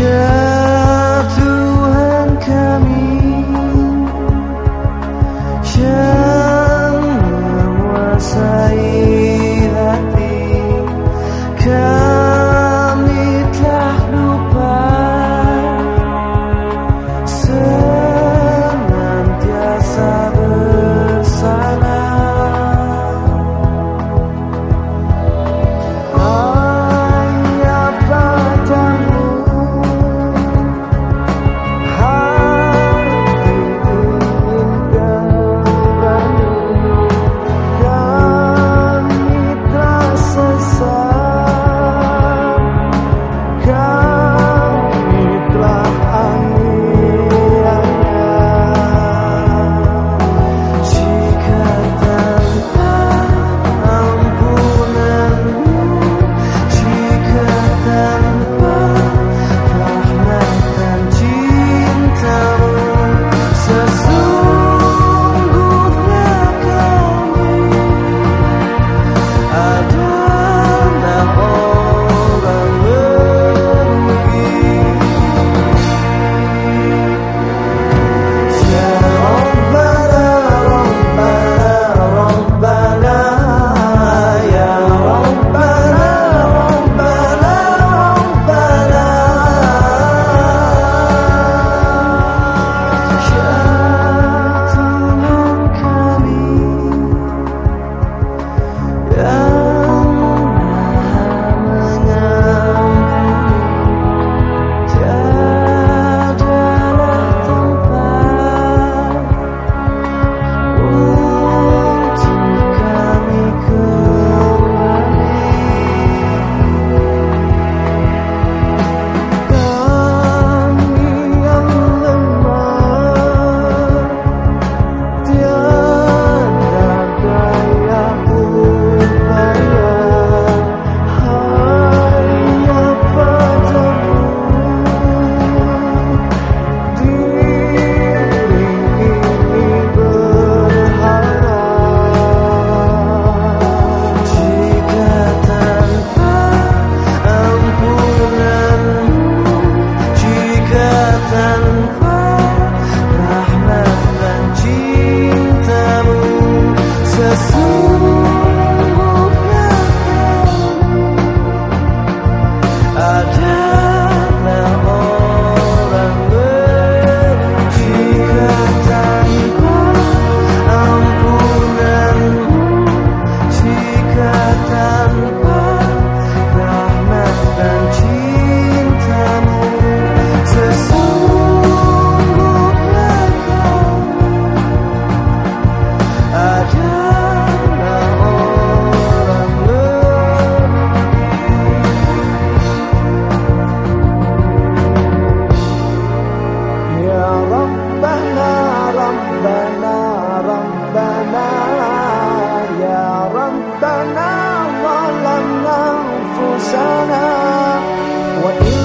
yeah ربنا ظلمنا أنفسنا وإن